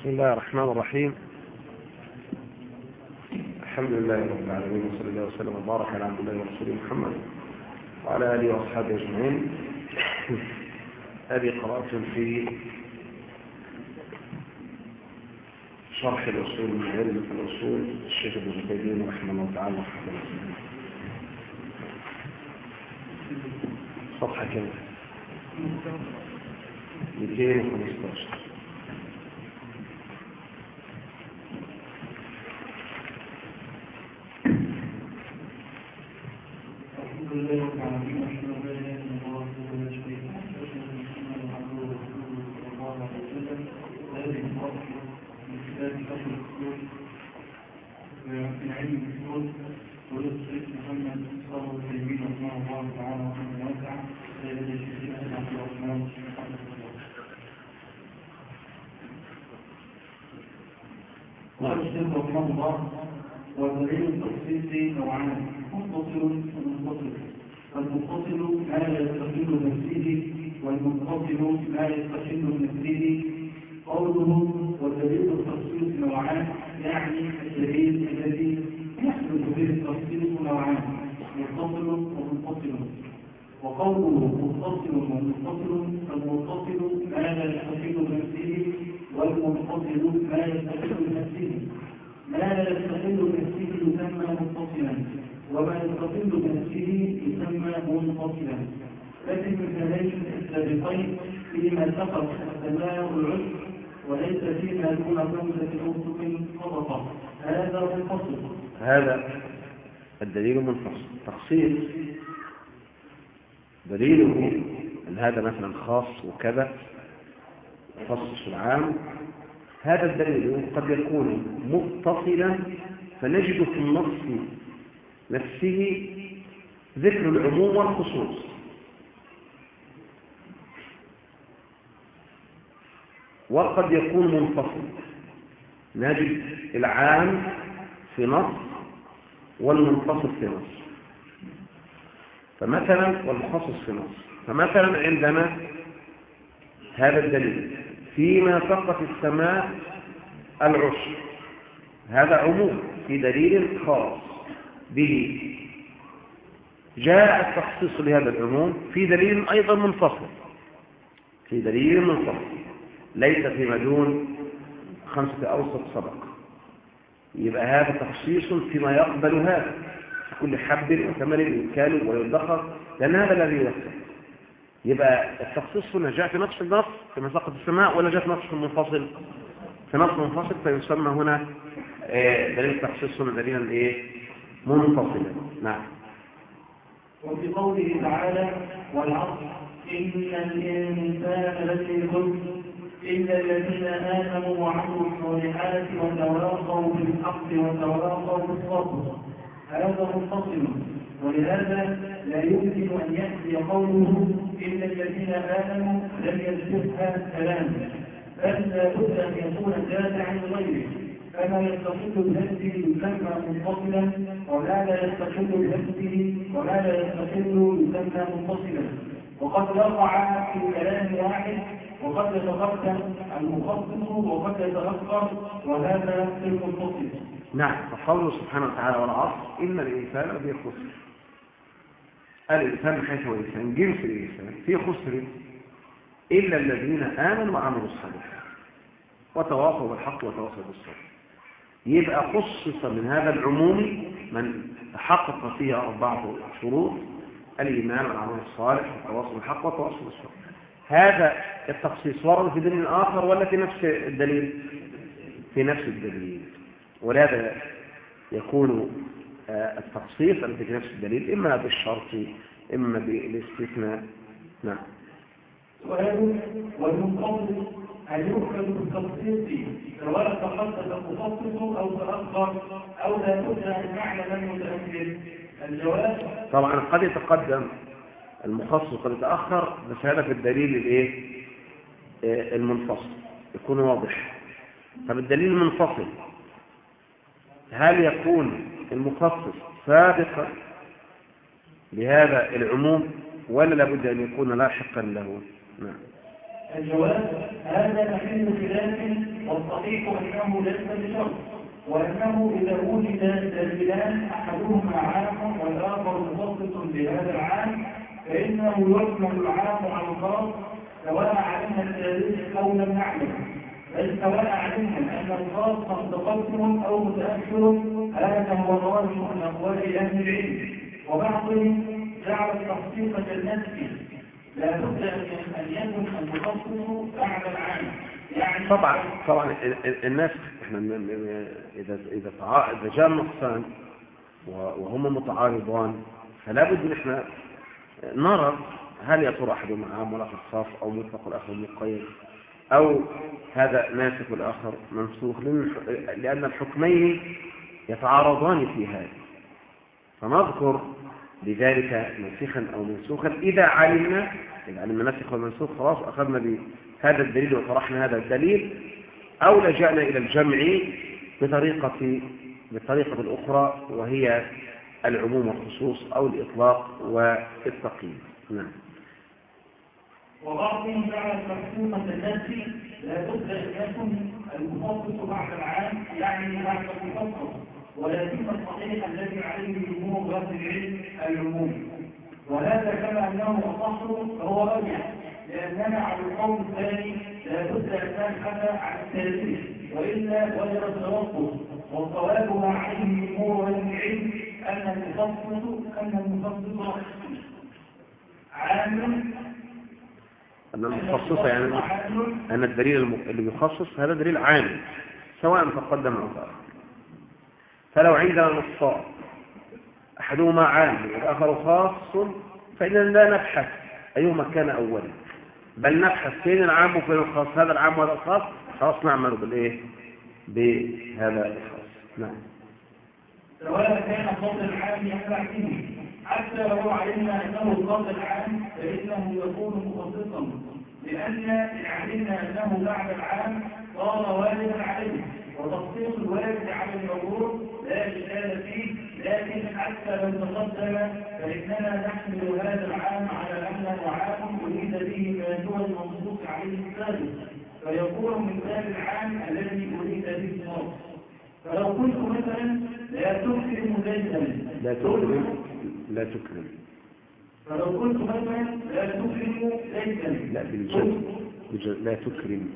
بسم الله الرحمن الرحيم. الحمد لله رب العالمين وصلى الله وسلم وبارك على عبد الله ورسوله محمد وعلى آله وأصحابه أجمعين. هذه قراءة في شرح الأصول من علم الأصول الشيخ ابن زكيدين رحمه الله تعالى. وحفظه صفحة كم؟ 215 رحمه الله ودليل التخصيص نوعان. متصل ومنفصل فالمتصل ما يستقل نفسه والمنفصل ما يستقل نفسه قوله ودليل التخصيص نوعان يعني الدليل الذي يحدث به التخصيص نوعان متصل ومنفصل وقوله متصل ومنفصل فالمتصل لا يستقل نفسه والمنفصل ما يستقل نفسه ما لا يستقل نفسه يسمى متصلا وما يستقل بنفسه يسمى منفصلا. لكن مثالين السابقين فيما سقط السماء العسر وليس فيما دون خمسة أوسق صدقة هذا منفصل. هذا الدليل منفصل. تخصيص دليله أن هذا مثلا خاص وكذا يخصص العام هذا الدليل قد يكون متصلا فنجد في النص نفسه ذكر العموم والخصوص. وقد يكون منفصل. نجد العام في نص والمنفصل في نص. فمثلا والمخصص في نص. فمثلا عندنا هذا الدليل. فيما سقط السماء العشر هذا عموم في دليل خاص به. جاء التخصيص لهذا العموم في دليل أيضا منفصل. في دليل منفصل. ليس فيما دون خمسة أوسط سبق. يبقى هذا تخصيص فيما يقبل هذا. في كل حب وثمن يكال ويدخر. لأن هذا الذي يوسع يبقى التخصيص هنا جاء في نفس النص في مساقط السماء ولا جاء في نص منفصل في نص منفصل فيسمى هنا دليل التخصيص هنا دليلا إيه؟ منفصلا. نعم. وفي قوله تعالى والعصر إن الإنسان لفي خلق إلا الذين آمنوا وعملوا الصالحات وتواصوا بالحق وتواصوا بالصبر. هذا منفصل. ولهذا لا يمكن أن يأتي قوله إن الذين آمنوا لم يصدقها كلاما بل لا بد أن يكون زاد عن غيره فما يستقل بنفسه يسمى منفصلا وما لا يستقل بنفسه وما لا يستقل يسمى منفصلا. وقد وقع في كلام واحد وقد يتقدم المخصص وقد يتأخر وهذا في المنفصل. نعم فقوله سبحانه وتعالى والعصر إن الإنسان لفي الإنسان من حيث هو الإنسان جنس الإنسان في خسر إلا الذين آمنوا وعملوا الصالحات وتواصوا بالحق وتواصوا بالصبر. يبقى خصص من هذا العموم من تحقق فيه أربعة شروط الإيمان والعمل الصالح والتواصل بالحق والتواصل بالصبر. هذا التخصيص ورد في دليل آخر ولا في نفس الدليل؟ في نفس الدليل. ولهذا يكون التخصيص الذي في نفس الدليل إما بالشرط إما بالاستثناء. نعم. سؤال والمنفصل هل يؤخذ بالتخصيص سواء تخصص المخصص أو تأخر أو لا تدرى المعنى من متاخر الجواب؟ طبعا قد يتقدم المخصص قد يتأخر بس هذا في الدليل الإيه؟ آه، المنفصل. يكون واضح. طب الدليل المنفصل هل يكون المخصص سابقا لهذا العموم ولا لابد أن يكون لاحقا له. نعم. الجواب هذا محل خلاف والصحيح أنه ليس بشرط وأنه إذا وجد دليلان أحدهما عام والآخر مخصص بهذا العام فإنه يحمل العام على الخاص سواء علمنا التاريخ أو لم نعلم. بل سواء علمنا أن الخاص متقدم أو متأخر هذا هو الراجح من أقوال أهل العلم. وبعضهم جعل التخصيص كالنسك لا بد أن يكون المخصص بعد العام يعني طبعا طبعا الناس إحنا إذا إذا إذا جاء النصان وهما متعارضان فلا بد ان إحنا نرى هل ترى احدهما عام والاخر خاص أو مطلق والاخر مقيد أو هذا ناسخ والاخر منسوخ لأن الحكمين يتعارضان في هذا. فنذكر لذلك ناسخا أو منسوخا. إذا علمنا إذا علمنا ناسخ والمنسوخ خلاص أخذنا بهذا الدليل وطرحنا هذا الدليل أو لجأنا إلى الجمع بطريقة بالطريقة الاخرى وهي العموم والخصوص أو الإطلاق والتقييد نعم. وبعضهم جعل مفهومة النفس لا بد أن يكن المخصص بعد العام يعني بعد ولكن الصحيح الذي عليه جمهور أهل العلم العموم. وهذا كما أنه اصح فهو ارجح لاننا على القول الثاني لا بد أن نبحث عن التاريخ وإلا وجد التوقف. والصواب ما عليه جمهور أهل العلم أن المخصص أن المخصص عام. أن المخصصة يعني أن الدليل اللي بيخصص هذا دليل عام سواء تقدم أو تأخر فلو عندنا نصان أحدهما عام والآخر خاص فإننا لا نبحث أيهما كان أولا. بل نبحث فين العام وفين الخاص هذا العام وهذا الخاص خلاص نعمل بالإيه؟ بهذا الخاص. نعم. سواء كان الفضل العام فيه حتى لو علمنا أنه الفضل العام فإنه يكون مخصصا لأن إن علمنا أنه بعد العام صار والدا عليه. وتخصيص الوالد على المولود لا إشكال فيه لكن حتى لو تقدم فإننا نحمل هذا العام على أنه عام أريد به ما دون المنصوص عليه السابق فيكون من ذلك العام الذي أريد به النص. فلو قلت مثلا لا تكرم زيدا. لا تكرم لا تكرم. فلو قلت مثلا لا تكرم زيدا. لا بالجد لا تكرم.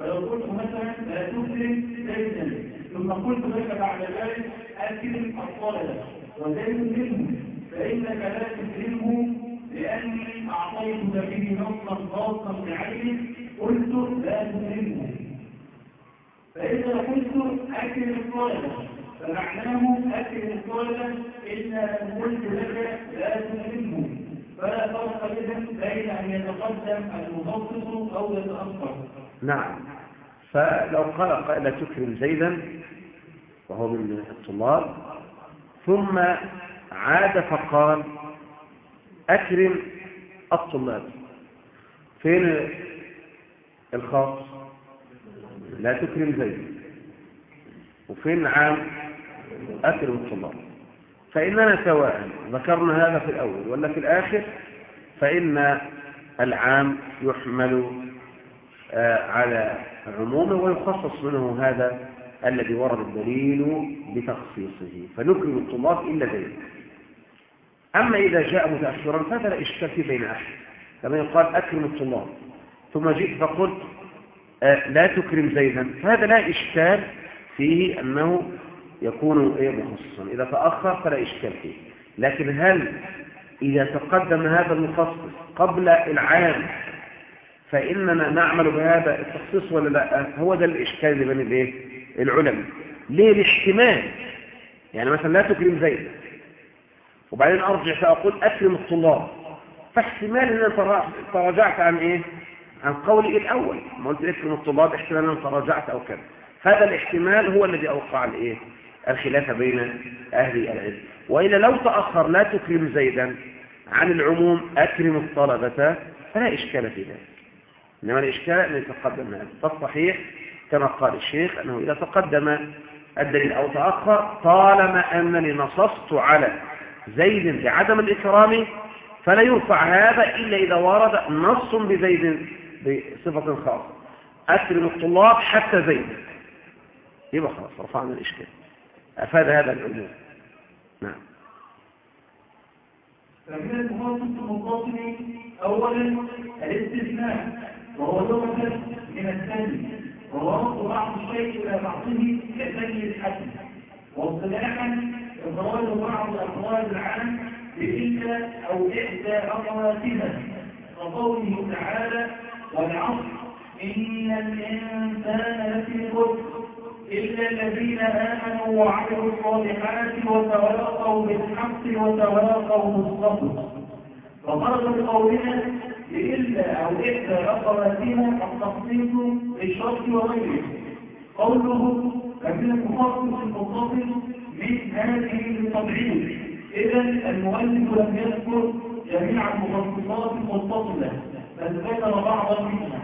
فلو قلت مثلا لا تكرم زيدا ثم قلت لك بعد ذلك اكرم الطالب وزيد منه فإنك لا تكرمه لأني أعطيتك به نصا خاصا بعينه قلت لا تكرمه فإذا قلت اكرم الطالب فمعناه اكرم الطالب الا إن قلت لك لا تكرمه فلا فرق اذا بين أن يتقدم المخصص أو يتأخر. نعم. فلو قال قائل تكرم زيدا وهو من الطلاب ثم عاد فقال أكرم الطلاب. فين الخاص؟ لا تكرم زيد. وفين عام؟ أكرم الطلاب. فإننا سواء ذكرنا هذا في الأول ولا في الآخر فإن العام يحمل على عمومه ويخصص منه هذا الذي ورد الدليل بتخصيصه فنكرم الطلاب إلا ذلك. أما إذا جاء متأخرا فهذا لا إشكال في بين أحد كما يقال أكرم الطلاب. ثم جئت فقلت آه لا تكرم زيدا. فهذا لا إشكال فيه أنه يكون إيه مخصصا. إذا تأخر فلا إشكال فيه. لكن هل إذا تقدم هذا المخصص قبل العام فإننا نعمل بهذا التخصيص ولا لا؟ هو ده الإشكال اللي بين الإيه؟ العلماء. ليه الاحتمال؟ يعني مثلا لا تكرم زيد. وبعدين أرجع فأقول أكرم الطلاب. فاحتمال أن أنا تراجعت عن إيه؟ عن قولي الأول. ما قلت أكرم الطلاب احتمال أن تراجعت أو كذا. هذا الاحتمال هو الذي أوقع الإيه الخلاف بين أهل العلم. وإلا لو تأخر لا تكرم زيدا عن العموم أكرم الطلبة فلا إشكال في ذلك. إنما الإشكال أن يتقدم هذا فالصحيح كما قال الشيخ أنه إذا تقدم الدليل أو تأخر طالما أنني نصصت على زيد بعدم الإكرام فلا يرفع هذا إلا إذا ورد نص بزيد بصفة خاصة. أكرم الطلاب حتى زيد. يبقى خلاص رفعنا الإشكال. أفاد هذا العموم. نعم. فمن المخصص المنفصل أولا الاستثناء. وهو لغة من الثاني. رفض بعض الشيء إلى بعضه كثاني الحد واصطلاحا إخراج بعض أفراد العام بإلا أو إحدى أخواتها كقوله تعالى والعصر إن الإنسان لفي خسر إلا الذين آمنوا وعملوا الصالحات وتواصوا بالحق وتواصوا بالصبر. فخرج بقولنا إلا أو إحدى أخواتنا التخصيص للشرط وغيره. قوله فمن المخصص المتصل من هذه التضعيف إذا المؤلف لم يذكر جميع المخصصات المتصلة بل ذكر بعضا منها.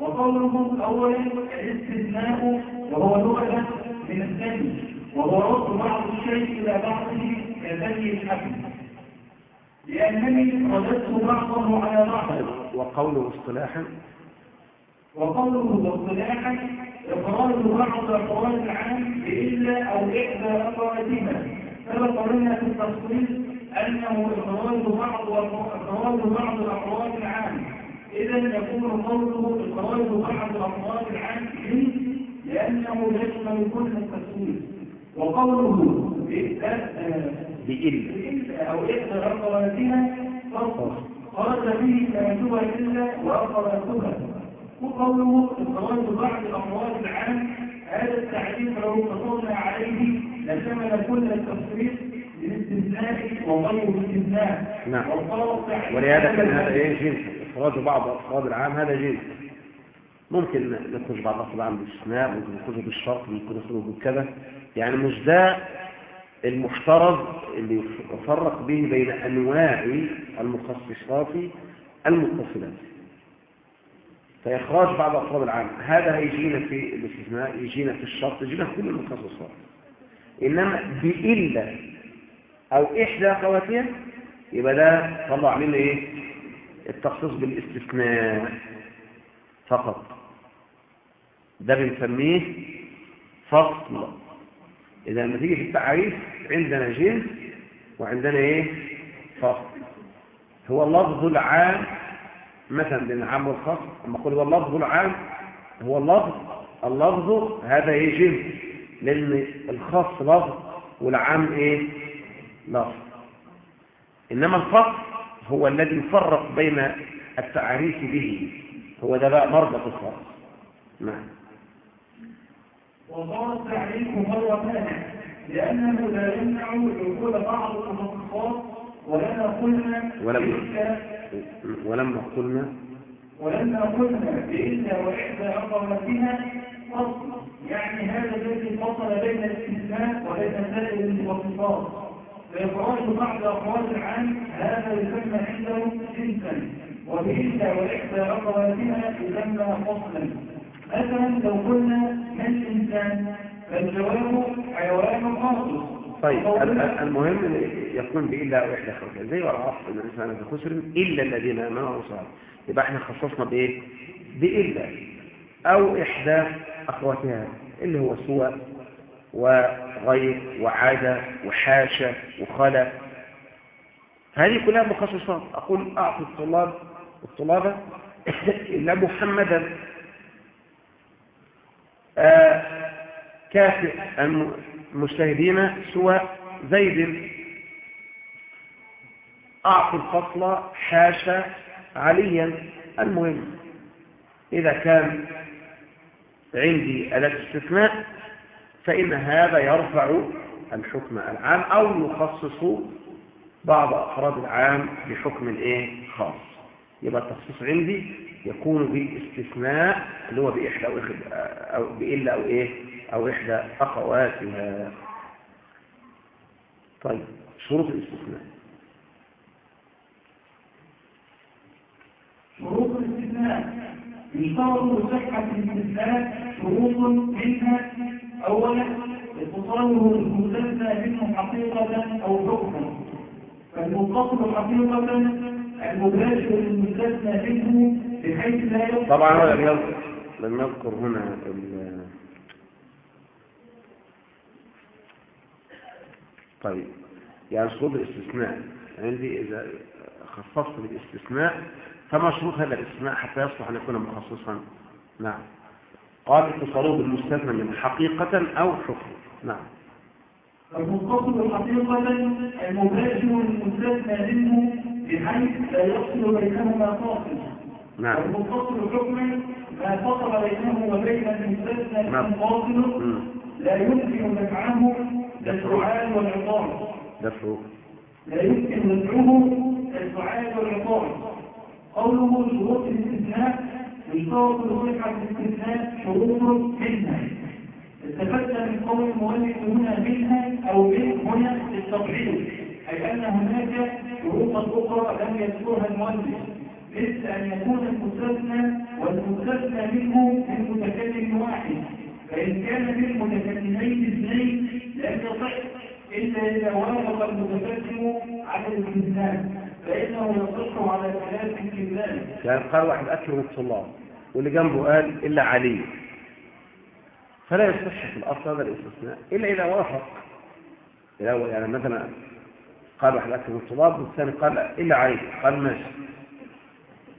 وقوله أولا الاستثناء وهو لغة من الثاني وهو رد بعض الشيء إلى بعضه كثاني الحكم لأنني رددت بعضه على بعض. وقوله اصطلاحا؟ وقوله اصطلاحا إخراج بعض أفراد العام بإلا أو إحدى أفرادها سبق لنا في التفصيل أنه إخراج بعض إخراج بعض الأفراد العام إذا يكون قوله إخراج بعض الأفراد العام لأنه يشمل كل التفصيل. وقوله بإلا أو إحدى أخواتها فرق خرج به كاتبها إلا وأخواتها وقوله إخراج بعض الأموال العام هذا التعريف لو اقتصرنا عليه لشمل كل التفصيل بالاستثناء وغير الاستثناء. نعم. ولهذا كان هذا إيه؟ جنس. إخراج بعض أفراد العام هذا جنس. ممكن نخرج بعض أفراد العام بالاستثناء ممكن نخرج بالشرط ممكن نخرج بالكذا. يعني مش ده المفترض اللي يفرق به بين أنواع المخصصات المتصلات. فإخراج بعض أفراد العام هذا هيجينا في الاستثناء يجينا في الشرط يجينا في كل المخصصات. إنما بإلا أو إحدى أخواتها يبقى ده طلع لنا إيه؟ التخصيص بالاستثناء فقط. ده بنسميه فصل إذا لما تيجي في التعريف عندنا جنس وعندنا إيه؟ فصل هو اللفظ العام مثلا بين العام والخاص أما أقول هو اللفظ العام هو اللفظ اللفظ هذا إيه جنس لأن الخاص لفظ والعام إيه؟ لفظ. إنما الفصل هو الذي يفرق بين التعريف به هو ده بقى مربط الخاص. نعم. وصار التعريف مرة ثانية لأنه لا يمنع دخول بعض المخصصات ولنا قلنا ولم ولما قلنا ولما قلنا بإلا وإحدى أقواتها فصل يعني هذا الذي فصل بين الاستثناء وبين سائر المخصصات فإخراج بعض أقوال العام هذا يسمى عندهم جنسا وبإلا وإحدى أقواتها يسمى فصلا. مثلا لو قلنا ما الإنسان فالجواب حيوان طيب المهم إن يكون بإلا أو إحدى خلقه زي والعصر إن الإنسان في خسر إلا الذين آمنوا وصاروا يبقى إحنا خصصنا بإيه؟ بإلا أو إحدى أخواتها اللي هو سوى وغير وعادة وحاشة وخلا هذه كلها مخصصات. أقول أعطي الطلاب الطلابة إلا محمدا آه كافئ المجتهدين سوى زيد. أعطي الفصل حاشا عليا. المهم إذا كان عندي أداة استثناء فإن هذا يرفع الحكم العام أو يخصص بعض أفراد العام بحكم الإيه؟ خاص. يبقى التخصيص عندي يكون باستثناء اللي هو بإحدى أو, أو بإلا أو إيه أو إحدى أخواتها. طيب شروط الاستثناء. شروط الاستثناء. يشترط صحة الاستثناء شروط منها. أولا اتصاله المستثنى منه حقيقة أو حكما فالمتصل حقيقة طبعا هذا لم نذكر هنا ال- طيب يعني شروط الاستثناء. عندي إذا خصصت بالاستثناء فما شروط هذا الاستثناء حتى يصلح أن يكون مخصصا؟ نعم. قال اتصالوا بالمستثنى من حقيقة أو حكم. نعم. المتصل حقيقة المباشر المستثنى منه بحيث لا يفصل بينهما فاصل. نعم. والمتصل حكما ما فصل بينه وبين المستثنى نعم. فاصل. لا يمكن دفعه السعال والعقاب دفعه. لا يمكن دفعه السعال والعقاب قوله شروط الاستثناء يشترط لصحة الاستثناء شروط منها. استفدنا من قول المؤلف هنا منها أو من هنا للتقرير أي أن هناك شروطا أخرى لم يذكرها المؤلف مثل أن يكون المستثنى والمستثنى منه من متكلم واحد فإن كان من متكلمين اثنين لم يصح إلا إذا وافق المتكلم على الاستثناء فإنه يصح على ثلاث في ذلك يعني قال واحد أكرم الطلاب واللي جنبه قال إلا علي. فلا يصح في الأصل هذا الاستثناء إلا إذا وافق. إذا يعني مثلا قال واحد أكرم الطلاب والثاني قال إلا علي قال ماشي.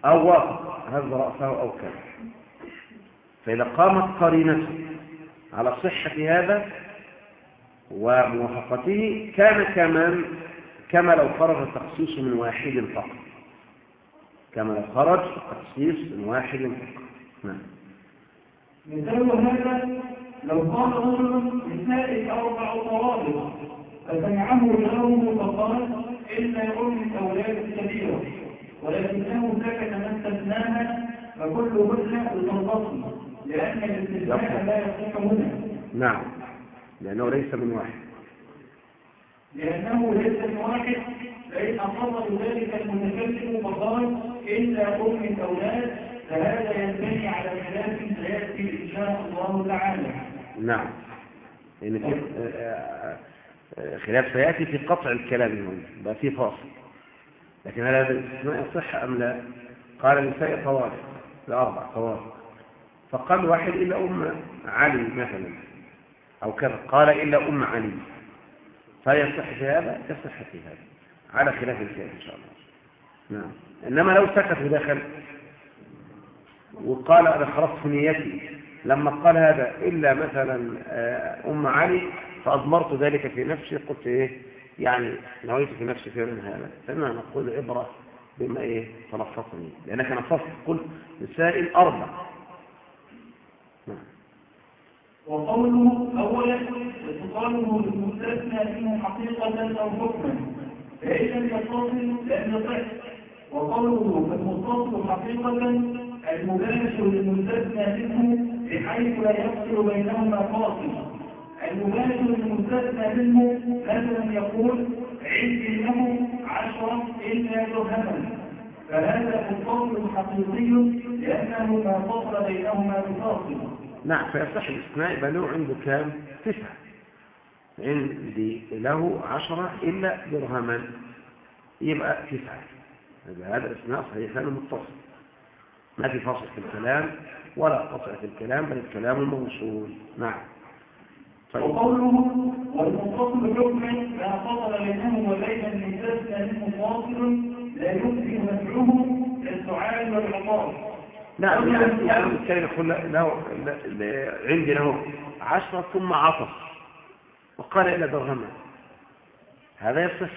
أو وافق هز رأسه أو كذا. فإذا قامت قرينته على صحة هذا وموافقته كان كمان كما لو خرج التخصيص من واحد فقط. كما لو خرج التخصيص من واحد فقط. نعم. مثال هذا لو قال رجل نسائك أربع طوابق فسمعه جاره فقال إلا أم أولاد كبيرة ولكنه سكت ما استثناها فكلهن بتنقصن لأن الاستثناء لا يصح هنا نعم. لأنه ليس من واحد. لأنه ليس من واحد فإن أقر ذلك المتكلم فقال إلا أم الأولاد فهذا ينبني على خلاف سيأتي إن شاء الله تعالى. نعم. يعني في آه، آه، خلاف سيأتي في قطع الكلام هنا بقى في فاصل. لكن هل هذا الاستثناء يصح أم لا؟ قال النساء طوارئ لأربع طوارئ. فقال واحد إلا أم علي مثلا أو كذا قال إلا أم علي. فيصح في هذا؟ يصح في هذا. على خلاف الكلام إن شاء الله. نعم. إنما لو سكت ودخل وقال أنا خرجت نيتي لما قال هذا إلا مثلا آه، أم علي فأضمرت ذلك في نفسي قلت إيه يعني نويت في نفسي من هذا فإننا نقول عبرة بما إيه تلفظني لأنك نفصت قلت نساء أربع. نعم. وقوله أولا اتصاله بالمستثنى منه حقيقة أو حكما فإن لم يتصل لم يصح. وقوله فالمتصل حقيقة المباشر للمستثنى منه بحيث لا يفصل بينهما فاصل. المباشر للمستثنى منه مثلا يقول عندي له عشرة إلا درهما فهذا متصل حقيقي لأنه ما فصل بينهما بفاصل. نعم فيصح الاستثناء يبقى له عنده كام؟ تسعة. عندي له عشرة إلا درهما يبقى تسعة. هذا الاستثناء صحيح لأنه متصل. ما في فاصل في الكلام ولا قطع في الكلام بل الكلام موصول نعم. وقوله والمتصل حكما ما فصل بينه وبين المستثنى منه فاصل لا يمكن نفعه كالسعال والعقاب. نعم يعني يعني له له- له- عندي له عشرة ثم عطف وقال إلى درهما هذا يصح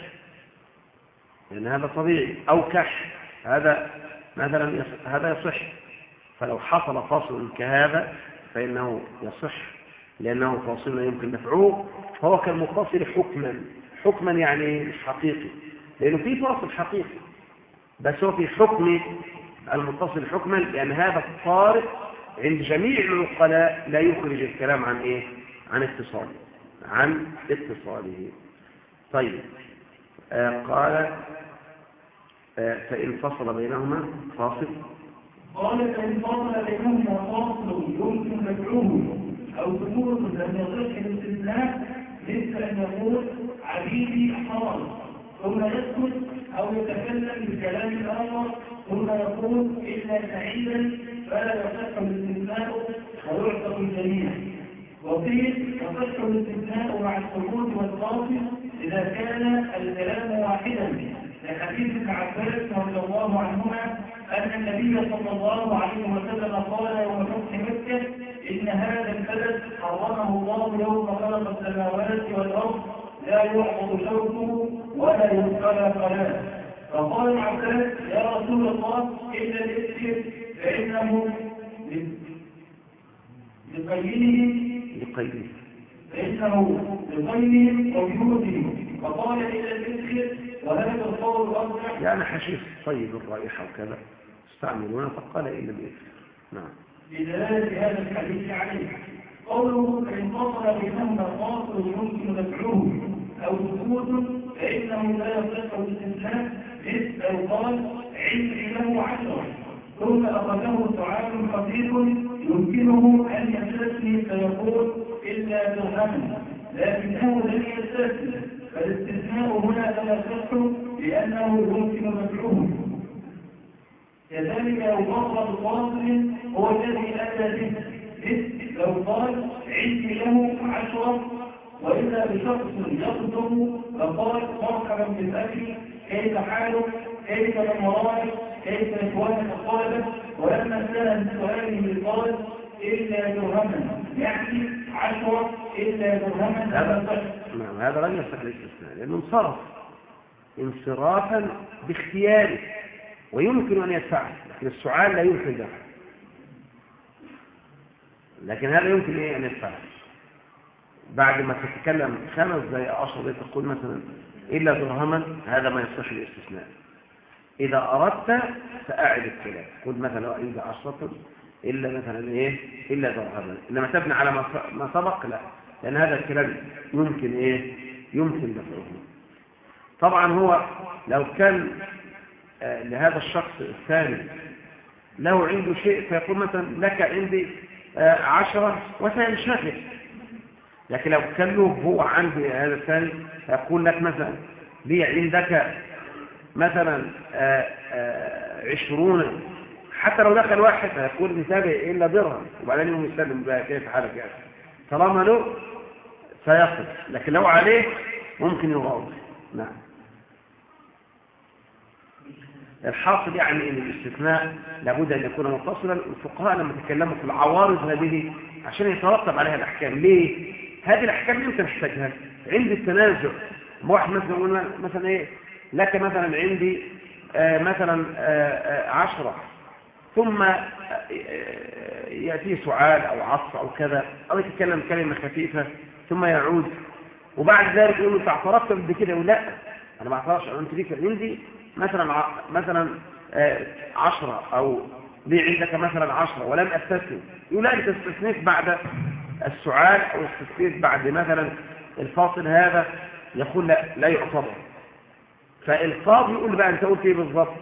لأن هذا طبيعي. أو كح هذا مثلا يصح؟ هذا يصح. فلو حصل فاصل كهذا فإنه يصح. لأنه فاصل لا يمكن دفعه فهو كالمتصل حكما. حكما يعني مش حقيقي. لأنه في فاصل حقيقي بس هو في حكم المتصل حكما لأن هذا الطارئ عند جميع العقلاء لا يخرج الكلام عن إيه؟ عن اتصاله. عن اتصاله. طيب. آه قال آه فإن فصل بينهما فاصل. قال فإن فصل بينهما فاصل يمكن نفعه أو سكوت لم يصح الاستثناء مثل أن يقول عبيدي حرام ثم يسكت أو يتكلم بكلام آخر. ثم يقول إلا سعيدا فلا يصح الاستثناء ويعتق الجميع وقيل يصح الاستثناء مع السكوت والقاصد إذا كان الكلام واحدا. لحديث ابن عباس رضي الله عنهما أن النبي صلى الله عليه وسلم قال يوم فتح مكة إن هذا البلد حرمه الله يوم خلق السماوات والأرض لا يعبد شوكه ولا يبقى قناه فقال ابن عباس يا رسول الله إلا الإسر فإنه لقيله لقيله فإنه لقيله وجوده فقال إلا الإسر وهذا القول الأرجح يعني حشيش طيب الرائحة وكذا. استعملون فقال إلا الإسر نعم. بدلالة هذا الحديث عليه. قوله فإن فصل بينهما فاصل يمكن دفعه أو سكوت فإنه لا يصح الاستثناء مثل لو قال علمي له عشرة. ثم أخذه طعام خفيف يمكنه أن يستثني فيقول إلا درهما لكنه لم يستثني فالاستثناء هنا لا يصح لأنه يمكن دفعه. كذلك لو مطلب فاصل هو الذي أتى به. لو قال عندي له عشرة وإذا بشخص يقدم فقال مرحبا بالأكل كيف حالك؟ كيف المرائك كيف إخوانك؟ الطالب ولما سأل سؤاله قال إلا درهما. يعني عشرة إلا درهما. هذا نعم هذا لم يصح الاستثناء لأنه انصرف انصرافا باختياره. ويمكن أن يدفعه لكن السؤال لا يمكن دفعه لكن هذا يمكن إيه أن يدفعه بعد ما تتكلم خمس دقائق عشر دقائق تقول مثلا إلا درهما هذا ما يصح الاستثناء. إذا أردت فأعد الكلام. قل مثلا إذا عشرة إلا مثلا إيه؟ إلا درهما. إنما تبني على ما سبق؟ لا. لأن هذا الكلام يمكن إيه؟ يمكن دفعه. طبعا هو لو كان لهذا الشخص الثاني. له عنده شيء فيقول مثلا لك عندي آه، عشرة وسينشغل لكن لو كان له هو عندي هذا الثاني فيقول لك مثلا لي عندك مثلا آه، عشرون حتى لو دخل واحد هيقول نتابع إلا درهم. وبعدين يوم يسلم بقى كيف حالك يعني طالما له سيقف لكن لو عليه ممكن يغاضي نعم. الحاصل يعني إن الاستثناء لابد أن يكون متصلا الفقهاء لما تكلموا في العوارض هذه عشان يترتب عليها الأحكام. ليه؟ هذه الأحكام أنت محتاجها. عند التنازع. واحد مثلا يقول مثلا إيه؟ لك مثلا عندي آه مثلا آه آه عشرة. ثم يأتيه سعال أو عصر أو كذا أو يتكلم كلمة خفيفة ثم يعود. وبعد ذلك يقول له اعترفت بكده يقول لا أنا ما اعترفش أنت ليك عندي مثلا مثلا عشرة أو لي عندك مثلا عشرة ولم أستثني. يقول لا أنت استثنيت بعد السعال أو استثنيت بعد مثلا الفاصل هذا يقول لا لا يعتبر. فالقاضي يقول بقى أنت قلت إيه بالظبط؟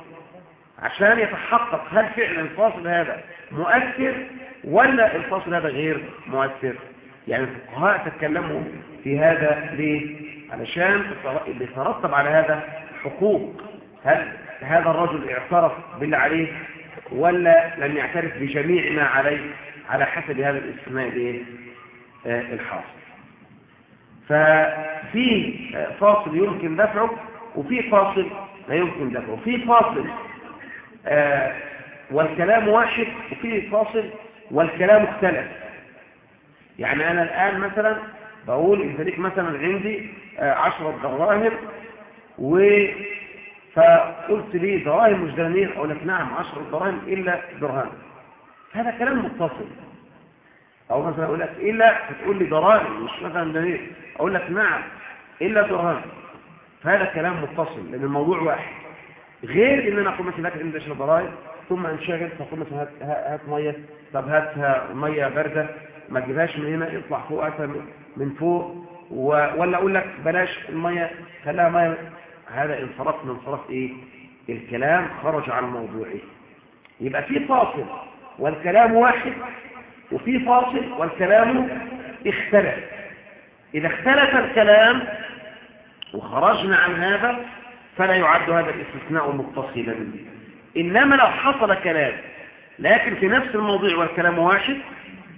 عشان يتحقق هل فعلا الفاصل هذا مؤثر ولا الفاصل هذا غير مؤثر؟ يعني الفقهاء تتكلموا في هذا ليه؟ علشان اللي يترتب على هذا حقوق. هل هذا الرجل اعترف باللي عليه ولا لم يعترف بجميع ما عليه على حسب هذا الاستثناء آه الحاصل. ففي فاصل يمكن دفعه وفي فاصل لا يمكن دفعه. في فاصل آه والكلام واحد وفي فاصل والكلام اختلف. يعني أنا الآن مثلا بقول إذا ليك مثلا عندي آه عشرة دراهم و فقلت لي دراهم مش دنانير أقول لك نعم عشرة دراهم إلا درهم. هذا كلام متصل. أو مثلا أقول لك إلا فتقول لي دراهم مش مثلا دنانير أقول لك نعم إلا درهم. فهذا كلام متصل لأن الموضوع واحد. غير ان أنا أقول مثلا لك عندي 10 ضرائب ثم انشغل فاقول مثلا هات, هات مية. طب هاتها مية باردة ما تجيبهاش من هنا اطلع فوق من فوق و... ولا أقول لك بلاش المية خليها مية. هذا انصرف من انصراف إيه؟ الكلام خرج عن موضوعه. يبقى في فاصل والكلام واحد وفي فاصل والكلام اختلف. إذا اختلف الكلام وخرجنا عن هذا فلا يعد هذا الاستثناء متصلا إنما لو حصل كلام لكن في نفس الموضوع والكلام واحد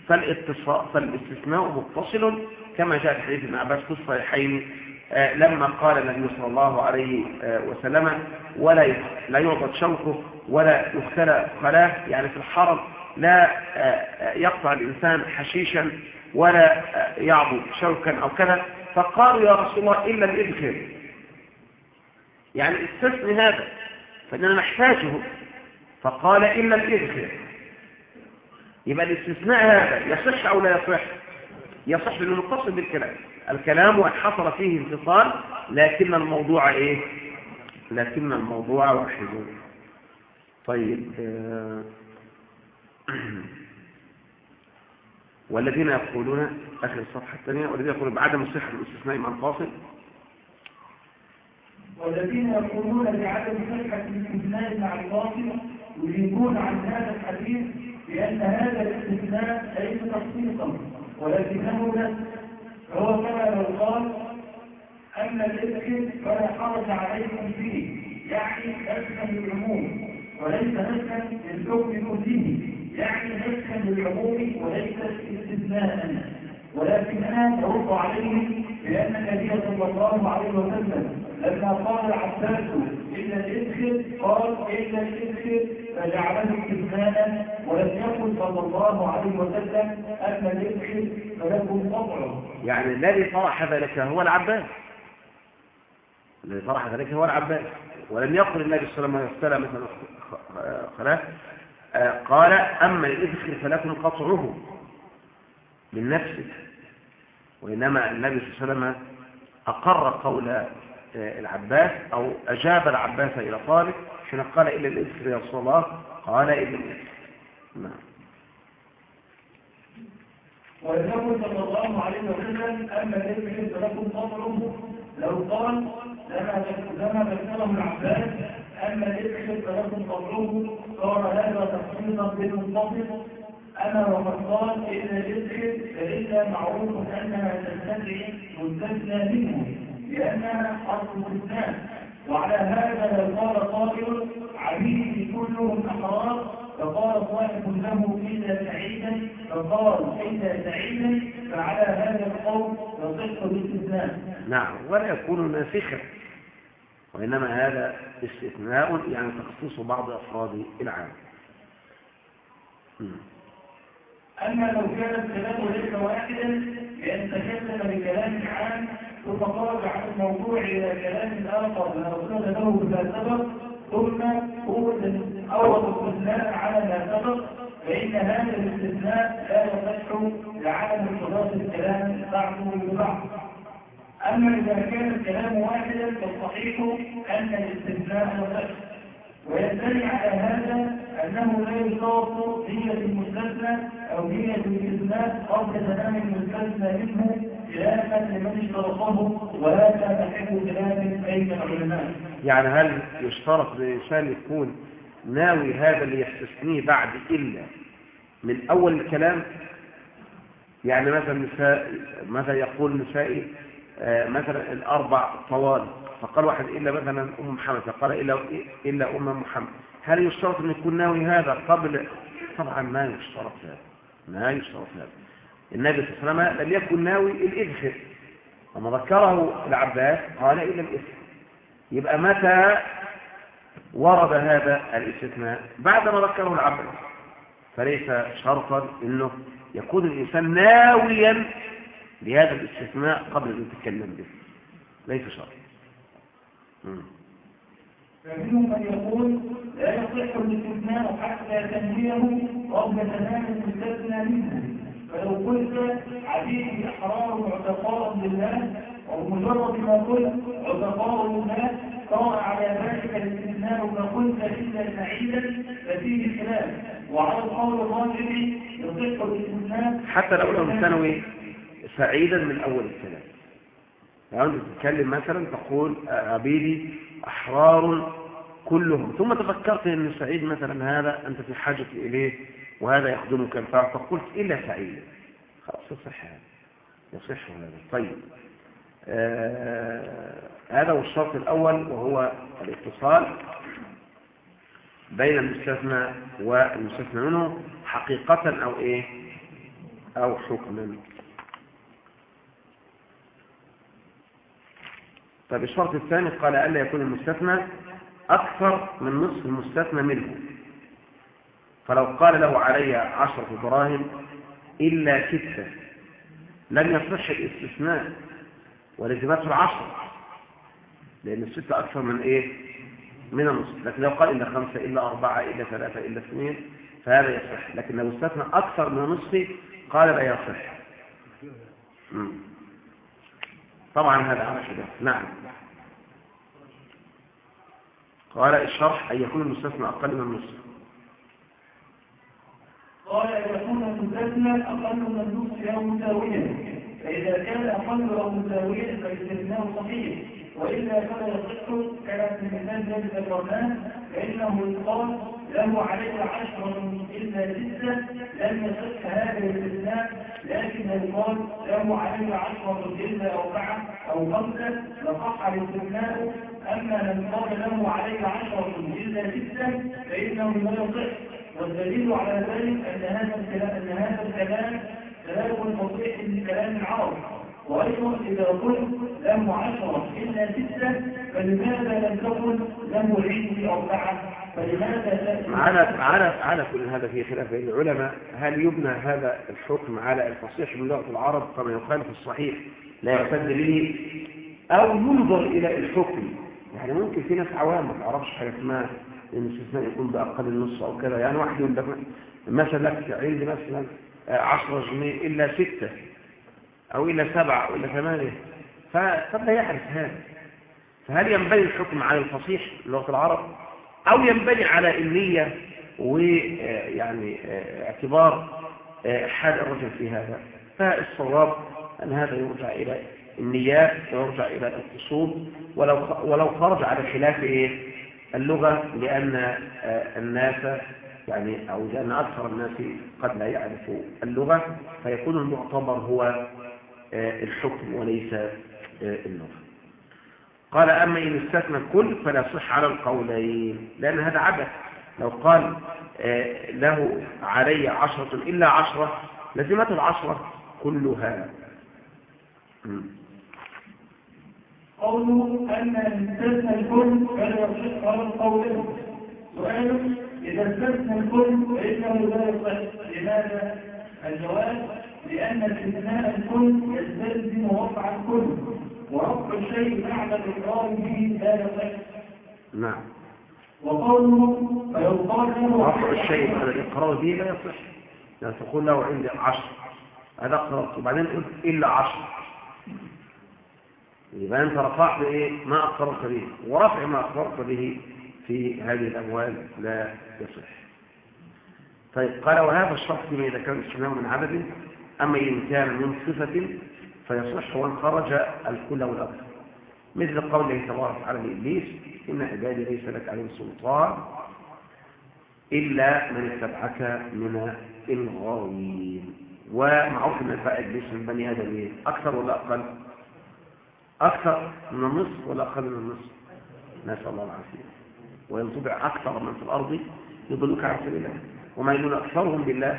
فالاتصال فالاستثناء متصل كما جاء في حديث ابن عباس في الصحيحين لما قال النبي صلى الله عليه آه، وسلم ولا لا يعبد شوكه ولا يختلى خلاه. يعني في الحرم لا آه، يقطع الإنسان حشيشا ولا يعبد شوكا أو كذا. فقالوا يا رسول الله إلا الإذخر يعني استثني هذا فإننا نحتاجه. فقال إلا الإذخر يبقى الاستثناء هذا يصح أو لا يصح؟ يصح لأنه متصل بالكلام. الكلام حصل فيه انفصال لكن الموضوع إيه؟ لكن الموضوع واحد. طيب آه، والذين يقولون آخر الصفحة الثانية والذين يقولون بعدم صحة الاستثناء مع الفاصل. والذين يقولون بعدم صحة الاستثناء مع الفاصل يجيبون عن هذا الحديث بأن هذا الاستثناء ليس تخصيصا ولكنه فهو كما لو قال أما الإذن فلا حرج عليكم فيه يعني نسخا للعموم وليس نسخا للحكم كله يعني نسخا للعموم وليس استثناء ولكن أنا أرد عليه بأن النبي صلى الله عليه وسلم لما قال العباس إلا الإدخل قال إلا الإدخل فجعله استثناء ولم يقل صلى الله عليه وسلم أن الإدخل فله قطعه يعني الذي طرح ذلك هو العباس. الذي طرح ذلك هو العباس. ولم يقل النبي صلى الله عليه وسلم مثلا خلاف. قال أما الإدخل فلكم قطعه من نفسه وإنما النبي صلى الله عليه وسلم أقر قول آه، العباس أو أجاب العباس إلى طالب حين قال إلا الإسر يا الله؟ قال إلا الإسر نعم. ويقول صلى الله عليه وسلم أما الذي فلكم فضله لو قال لما لما ذكره العباس أما الذي فلكم فضله صار هذا تخصيصا بالمنفصل أما وقد قال إن الإذن فإلا معروف أنها تستدعي مستثنى منه. لأنها حرف استثناء وعلى هذا لو قال قائل عبيدي كلهم أحرار. فقال صاحب له إلا سعيدا. فقال إلا سعيدا. فعلى هذا القول يصح الاستثناء نعم ولا يكون ناسخا وإنما هذا استثناء يعني تخصيص بعض أفراد العام أما لو كان الكلام ليس واحدا بأن تكلم بكلام عام ثم خرج عن الموضوع إلى كلام آخر لنرسل له بما سبق ثم أورد استثناء على ما سبق فإن هذا الاستثناء لا يصح لعدم ارتباط الكلام بعضه ببعض. أما إذا كان الكلام واحدا فالصحيح أن الاستثناء يصح. ويدل على هذا أنه لا يشترط نية المستثنى أو نية الاستثناء قبل تمام المستثنى منه خلافا لمن اشترطه بين العلماء. يعني هل يشترط للإنسان يكون ناوي هذا اللي يستثنيه بعد إلا من أول الكلام؟ يعني مثلا مثلا يقول نسائي آه، مثلا الأربع طوال فقال واحد إلا مثلا أم محمد فقال إلا, إلا أم محمد. هل يشترط أن يكون ناوي هذا قبل؟ طبعا ما يشترط هذا ما يشترط هذا. النبي صلى الله عليه وسلم لم يكن ناوي الإذخر لما ذكره العباس قال إلا الإذخر يبقى متى ورد هذا الاستثناء؟ بعدما ذكره العباس فليس شرطا إنه يكون الإنسان ناويا لهذا الاستثناء قبل أن يتكلم به. ليس شرط فمنهم من يقول لا يصح الاستثناء حتى تنهيه قبل تمام المستثنى منه. فلو قلت عبيدي احرار معتقاء لله وبمجرد ما قلت عتقاء لله طرأ على ذلك الاستثناء فقلت إلا سعيدا ففيه خلاف. وعلى القول الراجح يصح الاستثناء حتى لو لم ثانوي سعيدا من أول الكلام. لو أنت تتكلم مثلا تقول عبيدي أحرار كلهم. ثم تفكرت أن سعيد مثلا هذا أنت في حاجة إليه. وهذا يخدمك الفعل فقلت إلا سعيد. خلاص يصح هذا. يصح هذا. طيب. آه هذا هو الشرط الأول وهو الاتصال بين المستثنى والمستثنى منه حقيقة أو إيه؟ أو حكما. طيب الشرط الثاني قال ألا يكون المستثنى أكثر من نصف المستثنى منه. فلو قال له علي عشرة دراهم إلا ستة لم يصح الاستثناء ولزمته العشرة لأن الستة أكثر من إيه؟ من النصف. لكن لو قال إلا خمسة إلا أربعة إلا ثلاثة إلا اثنين فهذا يصح. لكن لو استثنى أكثر من النصف قال لا يصح. طبعا هذا كده نعم. قال الشرح أن يكون المستثنى أقل من النصف. قال يكون المستثنى أقل من النصف أو مساويا فإذا كان أقل أو مساويا فالاستثناء صحيح. وإلا فلا يصح كما في المثال الذي ذكرناه فإنه يقال له عليه عشرة إلا ستة. لم يصح هذا الاستثناء لكن يقال له عليه عشرة إلا أربعة أو خمسة. لصح الاستثناء. أما من قال له عليه عشرة إلا ستة فإنه لا يصح. والدليل على ذلك أن هذا الكلام أن هذا الكلام كلام فصيح من كلام العرب. وأيضا إذا قلت له عشرة إلا ستة فلماذا لم تكن له عندي أربعة؟ فلماذا على على على كل هذا في خلاف بين العلماء. هل يبنى هذا الحكم على الفصيح من لغة العرب؟ كما يخالف الصحيح. لا يعتد به أو ينظر إلى الحكم. يعني ممكن في ناس عوام ما تعرفش حاجة اسمها. الاستثناء يكون بأقل النص أو كذا يعني واحد يقول لك مثلا عندي مثلا 10 جنيه إلا 6 أو إلا 7 أو إلا 8 فقد لا يعرف هذا. فهل ينبني الحكم على الفصيح لغه العرب؟ أو ينبني على النية ويعني اعتبار حال الرجل في هذا؟ فالصواب أن هذا يرجع إلى النيات ويرجع إلى القصود ولو ولو خرج على خلاف إيه؟ اللغة لأن الناس يعني أو لأن أكثر الناس قد لا يعرف اللغة فيكون المعتبر هو الحكم وليس اللغة. قال أما إن استثنى الكل فلا صح على القولين لأن هذا عبث. لو قال له علي عشرة إلا عشرة لزمت العشرة كلها. قوله أن استثنى الكل فلا يصح على القول سؤال إذا استثنى الكل فإنه لا يصح لماذا؟ الجواب لأن استثناء الكل يستلزم رفع الكل ورفع الشيء بعد الإقرار به لا يصح. نعم. وقوله فيقال له رفع الشيء بعد الإقرار به لا يصح. لا تقول له عندي عشر. هذا قررت. وبعدين قلت إلا عشر. يبقى أنت رفعت إيه؟ ما أقررت به. ورفع ما أقررت به في هذه الأموال لا يصح. طيب قال وهذا الشرط فيما إذا كان الاستثناء من عدد أما إن كان من صفة فيصح وإن خرج الكل والأكثر مثل قوله تبارك على إبليس إن عبادي ليس لك عليهم سلطان إلا من اتبعك من الغاوين. ومعروف أن إبليس من بني آدم إيه؟ أكثر ولا أقل؟ أكثر من النصف ولا أقل من النصف. نسأل الله العافية. وينطبع أكثر من في الأرض يضلك عن سبيل الله. وما يلون أكثرهم بالله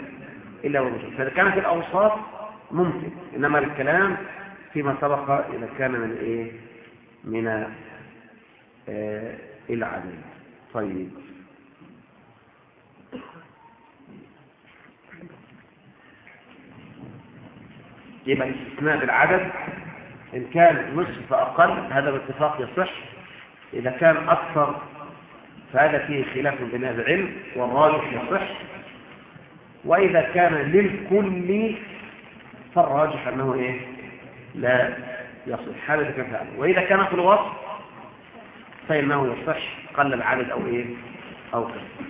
إلا والمشرك فإذا كانت الأوصاف ممكن إنما الكلام فيما سبق إذا كان من إيه؟ من آه العدل. طيب. يبقى الاستثناء بالعدد إن كان نصف فأقل هذا باتفاق يصح. إذا كان أكثر فهذا فيه خلاف بين أهل العلم والراجح يصح. وإذا كان للكل فالراجح أنه إيه؟ لا يصح. هذا كان فعلا وإذا كان في الوصف فإنه يصح قل العدد أو إيه؟ أو كذا.